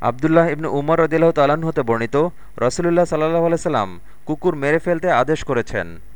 আবদুল্লাহ ইবনু উমর রদিল্লাহ তালাহ হতে বর্ণিত, রসুলুল্লাহ সাল্লাহ আলাইসাল্লাম কুকুর মেরে ফেলতে আদেশ করেছেন।